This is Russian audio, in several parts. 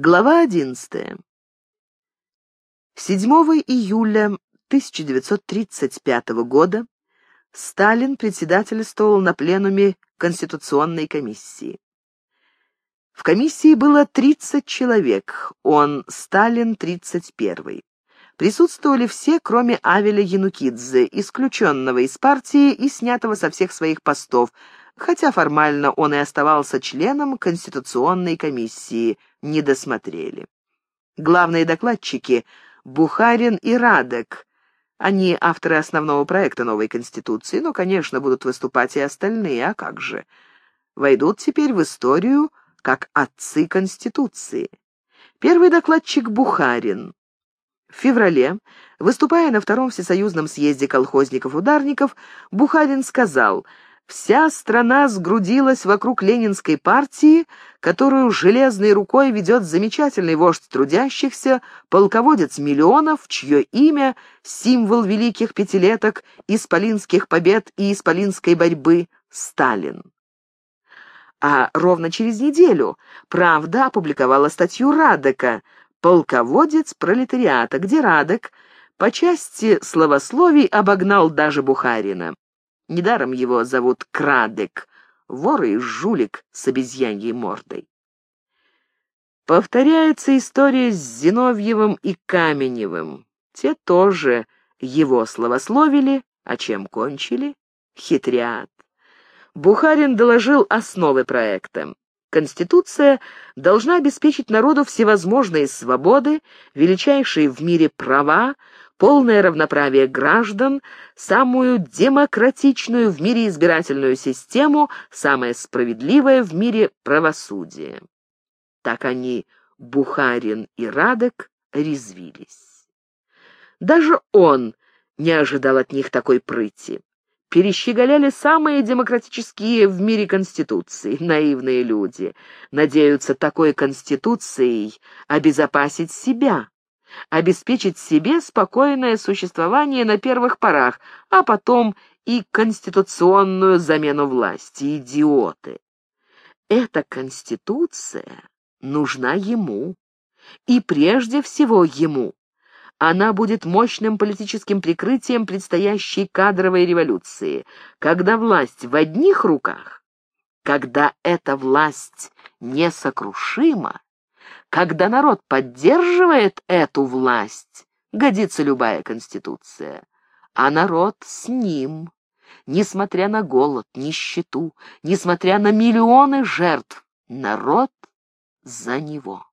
Глава 11. 7 июля 1935 года Сталин председательствовал на пленуме Конституционной комиссии. В комиссии было 30 человек, он, Сталин, 31 Присутствовали все, кроме Авеля Янукидзе, исключенного из партии и снятого со всех своих постов, хотя формально он и оставался членом Конституционной комиссии, не досмотрели. Главные докладчики — Бухарин и Радек. Они авторы основного проекта новой Конституции, но, конечно, будут выступать и остальные, а как же. Войдут теперь в историю как отцы Конституции. Первый докладчик Бухарин. В феврале, выступая на Втором Всесоюзном съезде колхозников-ударников, Бухарин сказал — Вся страна сгрудилась вокруг Ленинской партии, которую железной рукой ведет замечательный вождь трудящихся, полководец миллионов, чье имя — символ великих пятилеток, исполинских побед и исполинской борьбы — Сталин. А ровно через неделю «Правда» опубликовала статью Радека «Полководец пролетариата», где Радек по части словословий обогнал даже Бухарина. Недаром его зовут Крадек, вор и жулик с обезьяньей мордой. Повторяется история с Зиновьевым и Каменевым. Те тоже его словословили, а чем кончили? Хитрят. Бухарин доложил основы проекта. Конституция должна обеспечить народу всевозможные свободы, величайшие в мире права, полное равноправие граждан, самую демократичную в мире избирательную систему, самое справедливое в мире правосудие. Так они, Бухарин и Радек, резвились. Даже он не ожидал от них такой прыти. Перещеголяли самые демократические в мире конституции, наивные люди. Надеются такой конституцией обезопасить себя, обеспечить себе спокойное существование на первых порах, а потом и конституционную замену власти. Идиоты! Эта конституция нужна ему, и прежде всего ему. Она будет мощным политическим прикрытием предстоящей кадровой революции, когда власть в одних руках, когда эта власть несокрушима, когда народ поддерживает эту власть, годится любая конституция, а народ с ним. Несмотря на голод, нищету, несмотря на миллионы жертв, народ за него.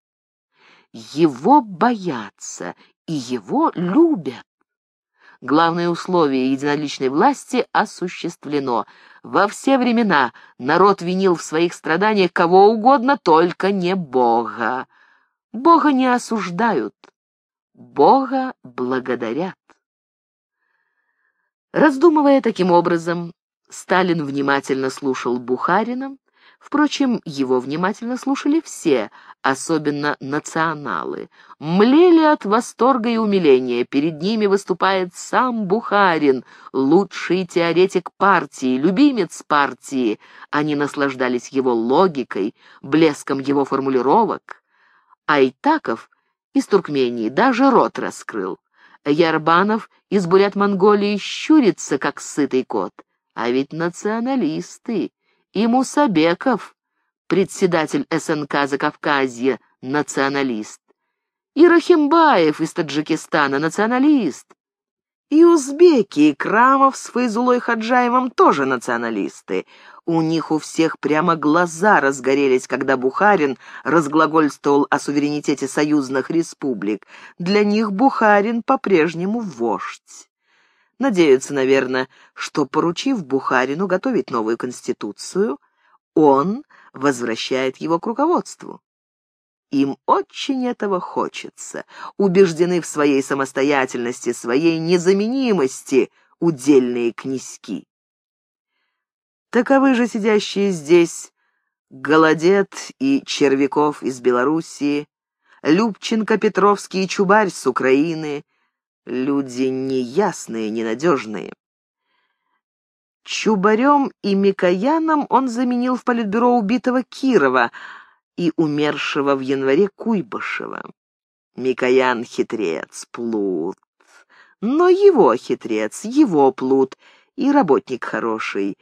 Его боятся и его любят. Главное условие единоличной власти осуществлено. Во все времена народ винил в своих страданиях кого угодно, только не Бога. Бога не осуждают, Бога благодарят. Раздумывая таким образом, Сталин внимательно слушал Бухарина, Впрочем, его внимательно слушали все, особенно националы. Млели от восторга и умиления. Перед ними выступает сам Бухарин, лучший теоретик партии, любимец партии. Они наслаждались его логикой, блеском его формулировок. Айтаков из Туркмении даже рот раскрыл. Ярбанов из Бурят-Монголии щурится, как сытый кот. А ведь националисты и Мусабеков, председатель СНК Закавказья, националист, и Рахимбаев из Таджикистана, националист, и узбеки, и Крамов с Файзулой Хаджаевым тоже националисты. У них у всех прямо глаза разгорелись, когда Бухарин разглагольствовал о суверенитете союзных республик. Для них Бухарин по-прежнему вождь. Надеются, наверное, что, поручив Бухарину готовить новую конституцию, он возвращает его к руководству. Им очень этого хочется, убеждены в своей самостоятельности, своей незаменимости удельные князьки. Таковы же сидящие здесь Голодет и Червяков из Белоруссии, Любченко, Петровский и Чубарь с Украины, Люди неясные, ненадежные. Чубарем и Микояном он заменил в политбюро убитого Кирова, и умершего в январе Куйбышева. Микоян хитрец, плут. Но его хитрец, его плут и работник хороший.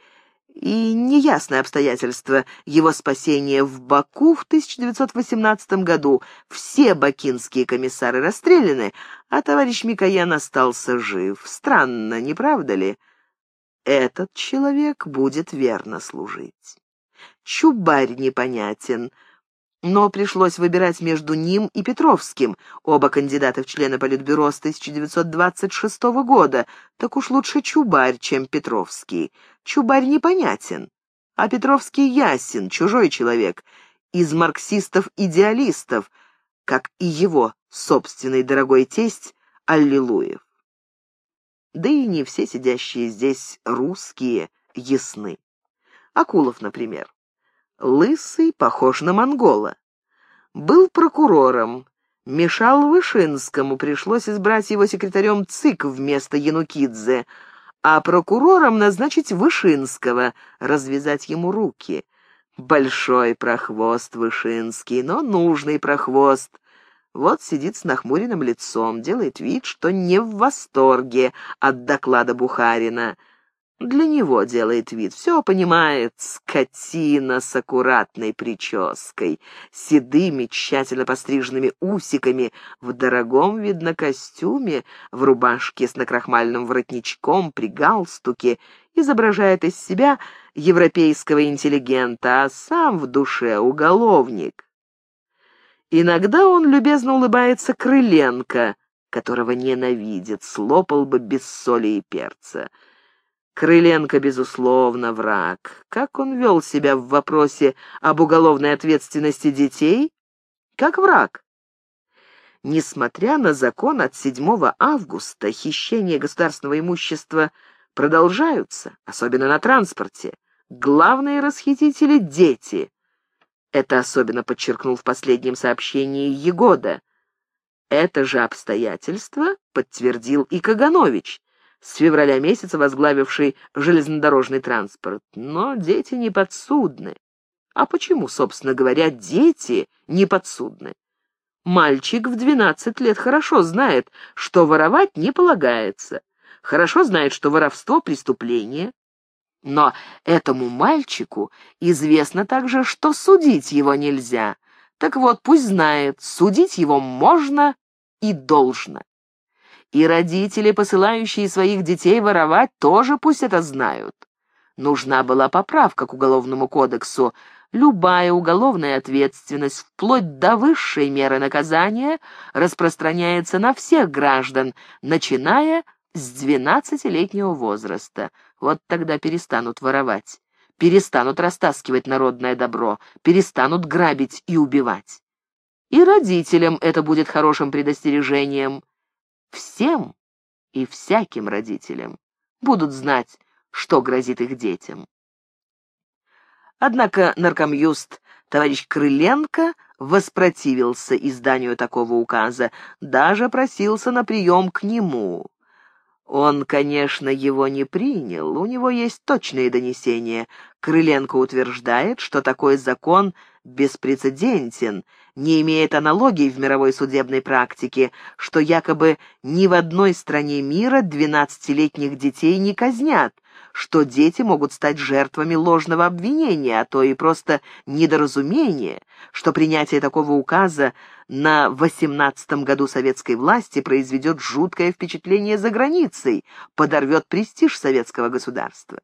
И неясное обстоятельство его спасения в Баку в 1918 году. Все бакинские комиссары расстреляны, а товарищ Микоян остался жив. Странно, не правда ли? Этот человек будет верно служить. Чубарь непонятен — но пришлось выбирать между ним и Петровским, оба кандидата в члены Политбюро с 1926 года. Так уж лучше Чубарь, чем Петровский. Чубарь непонятен, а Петровский ясен, чужой человек, из марксистов-идеалистов, как и его собственный дорогой тесть Аллилуев. Да и не все сидящие здесь русские ясны. Акулов, например. Лысый, похож на монгола. Был прокурором. Мешал Вышинскому, пришлось избрать его секретарем ЦИК вместо Янукидзе, а прокурором назначить Вышинского, развязать ему руки. Большой прохвост Вышинский, но нужный прохвост. Вот сидит с нахмуренным лицом, делает вид, что не в восторге от доклада Бухарина — для него делает вид, все понимает, скотина с аккуратной прической, седыми, тщательно постриженными усиками, в дорогом, видно, костюме, в рубашке с накрахмальным воротничком, при галстуке, изображает из себя европейского интеллигента, а сам в душе уголовник. Иногда он любезно улыбается Крыленко, которого ненавидит, слопал бы без соли и перца. Крыленко, безусловно, враг. Как он вел себя в вопросе об уголовной ответственности детей? Как враг. Несмотря на закон от 7 августа, хищения государственного имущества продолжаются, особенно на транспорте. Главные расхитители — дети. Это особенно подчеркнул в последнем сообщении Егода. Это же обстоятельство подтвердил и Каганович с февраля месяца возглавивший железнодорожный транспорт. Но дети не подсудны. А почему, собственно говоря, дети не подсудны? Мальчик в 12 лет хорошо знает, что воровать не полагается. Хорошо знает, что воровство — преступление. Но этому мальчику известно также, что судить его нельзя. Так вот, пусть знает, судить его можно и должно. И родители, посылающие своих детей воровать, тоже пусть это знают. Нужна была поправка к Уголовному кодексу. Любая уголовная ответственность, вплоть до высшей меры наказания, распространяется на всех граждан, начиная с 12-летнего возраста. Вот тогда перестанут воровать, перестанут растаскивать народное добро, перестанут грабить и убивать. И родителям это будет хорошим предостережением всем и всяким родителям, будут знать, что грозит их детям. Однако наркомюст товарищ Крыленко воспротивился изданию такого указа, даже просился на прием к нему. Он, конечно, его не принял, у него есть точные донесения. Крыленко утверждает, что такой закон беспрецедентен, не имеет аналогий в мировой судебной практике, что якобы ни в одной стране мира двенадцатилетних детей не казнят, что дети могут стать жертвами ложного обвинения, а то и просто недоразумения, что принятие такого указа на восемнадцатом году советской власти произведет жуткое впечатление за границей, подорвет престиж советского государства.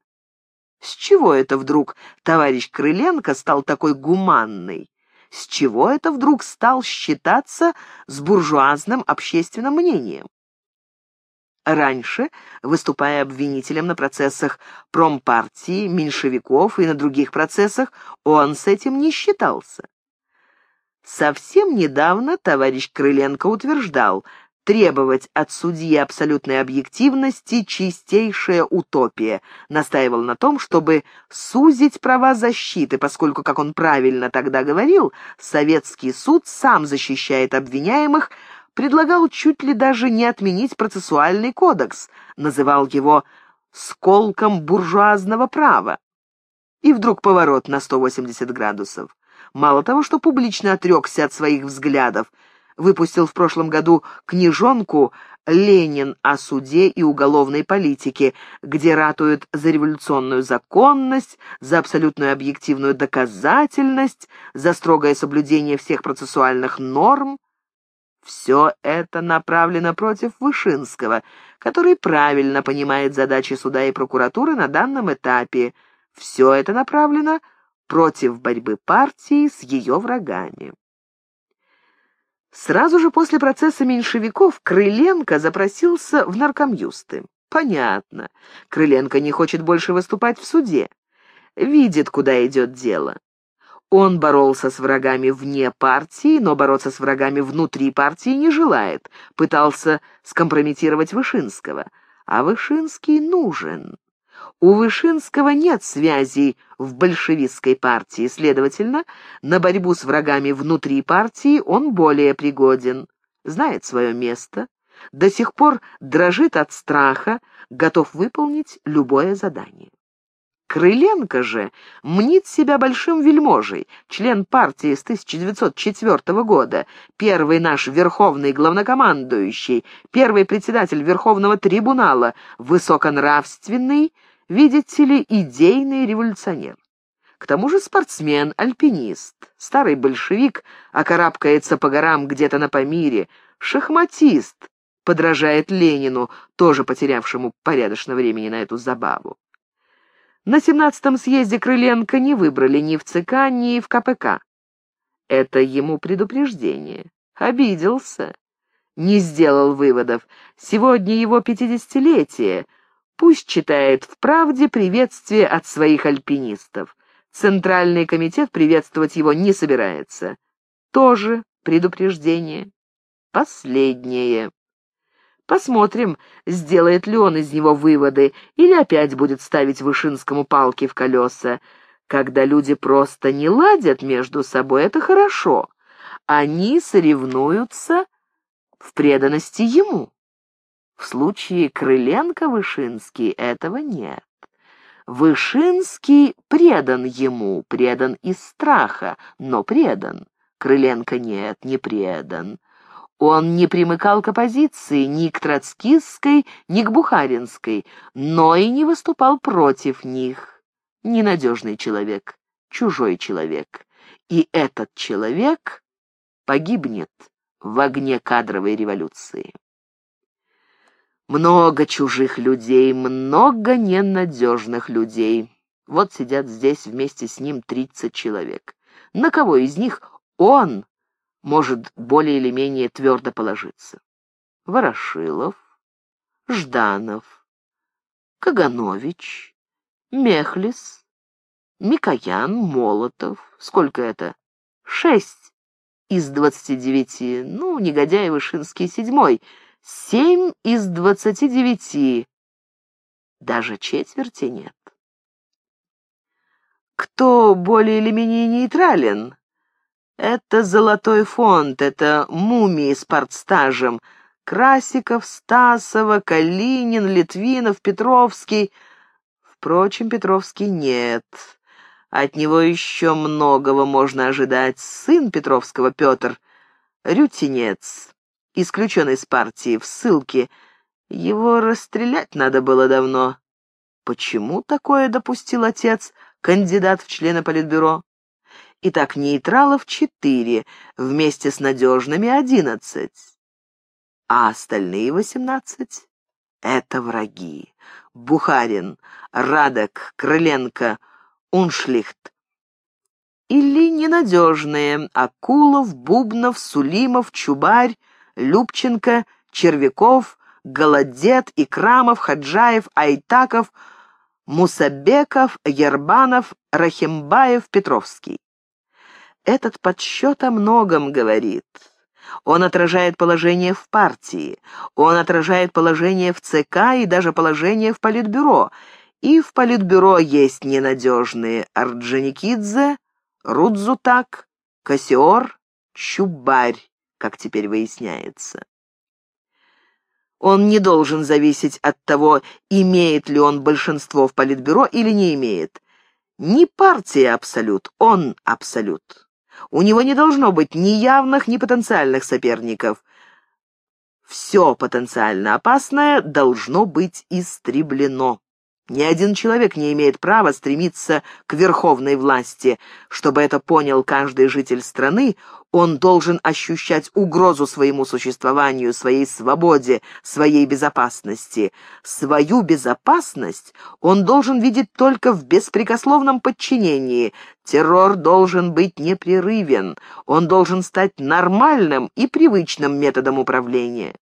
С чего это вдруг товарищ Крыленко стал такой гуманный? С чего это вдруг стал считаться с буржуазным общественным мнением? Раньше, выступая обвинителем на процессах промпартии, меньшевиков и на других процессах, он с этим не считался. Совсем недавно товарищ Крыленко утверждал, требовать от судьи абсолютной объективности — чистейшая утопия. Настаивал на том, чтобы сузить права защиты, поскольку, как он правильно тогда говорил, советский суд сам защищает обвиняемых, предлагал чуть ли даже не отменить процессуальный кодекс, называл его «сколком буржуазного права». И вдруг поворот на 180 градусов. мало того, что публично отрекся от своих взглядов, выпустил в прошлом году книжонку «Ленин о суде и уголовной политике», где ратуют за революционную законность, за абсолютную объективную доказательность, за строгое соблюдение всех процессуальных норм. Все это направлено против Вышинского, который правильно понимает задачи суда и прокуратуры на данном этапе. Все это направлено против борьбы партии с ее врагами. Сразу же после процесса меньшевиков Крыленко запросился в наркомюсты. Понятно. Крыленко не хочет больше выступать в суде. Видит, куда идет дело. Он боролся с врагами вне партии, но бороться с врагами внутри партии не желает. Пытался скомпрометировать Вышинского. А Вышинский нужен. У Вышинского нет связей в большевистской партии, следовательно, на борьбу с врагами внутри партии он более пригоден, знает свое место, до сих пор дрожит от страха, готов выполнить любое задание. Крыленко же мнит себя большим вельможей, член партии с 1904 года, первый наш верховный главнокомандующий, первый председатель Верховного трибунала, высоконравственный, видите ли, идейный революционер. К тому же спортсмен, альпинист, старый большевик, окарабкается по горам где-то на Памире, шахматист, подражает Ленину, тоже потерявшему порядочно времени на эту забаву. На 17-м съезде Крыленко не выбрали ни в ЦК, ни в КПК. Это ему предупреждение. Обиделся. Не сделал выводов. Сегодня его пятидесятилетие. Пусть читает в «Правде» приветствие от своих альпинистов. Центральный комитет приветствовать его не собирается. Тоже предупреждение. Последнее. Посмотрим, сделает ли он из него выводы или опять будет ставить Вышинскому палки в колеса. Когда люди просто не ладят между собой, это хорошо. Они соревнуются в преданности ему. В случае Крыленко-Вышинский этого нет. Вышинский предан ему, предан из страха, но предан. Крыленко нет, не предан. Он не примыкал к оппозиции ни к троцкистской, ни к бухаринской, но и не выступал против них. Ненадежный человек, чужой человек. И этот человек погибнет в огне кадровой революции. Много чужих людей, много ненадежных людей. Вот сидят здесь вместе с ним тридцать человек. На кого из них он может более или менее твердо положиться. Ворошилов, Жданов, Каганович, Мехлис, Микоян, Молотов. Сколько это? Шесть из двадцати девяти. Ну, негодяй Вышинский седьмой. Семь из двадцати девяти. Даже четверти нет. Кто более или менее нейтрален? Это золотой фонд, это мумии с партстажем. Красиков, Стасова, Калинин, Литвинов, Петровский. Впрочем, Петровский нет. От него еще многого можно ожидать. Сын Петровского, Петр, Рютинец, исключен из партии, в ссылке. Его расстрелять надо было давно. Почему такое допустил отец, кандидат в члены Политбюро? Итак, нейтралов четыре, вместе с надежными одиннадцать. А остальные восемнадцать — это враги. Бухарин, Радок, Крыленко, Уншлихт. Или ненадежные — Акулов, Бубнов, Сулимов, Чубарь, Любченко, Червяков, Голодет, Икрамов, Хаджаев, Айтаков, Мусабеков, Ербанов, Рахимбаев, Петровский. Этот подсчет о многом говорит. Он отражает положение в партии, он отражает положение в ЦК и даже положение в Политбюро. И в Политбюро есть ненадежные Орджоникидзе, Рудзутак, Кассиор, Чубарь, как теперь выясняется. Он не должен зависеть от того, имеет ли он большинство в Политбюро или не имеет. Не партия абсолют, он абсолют. У него не должно быть ни явных, ни потенциальных соперников. Все потенциально опасное должно быть истреблено. Ни один человек не имеет права стремиться к верховной власти. Чтобы это понял каждый житель страны, он должен ощущать угрозу своему существованию, своей свободе, своей безопасности. Свою безопасность он должен видеть только в беспрекословном подчинении. Террор должен быть непрерывен, он должен стать нормальным и привычным методом управления.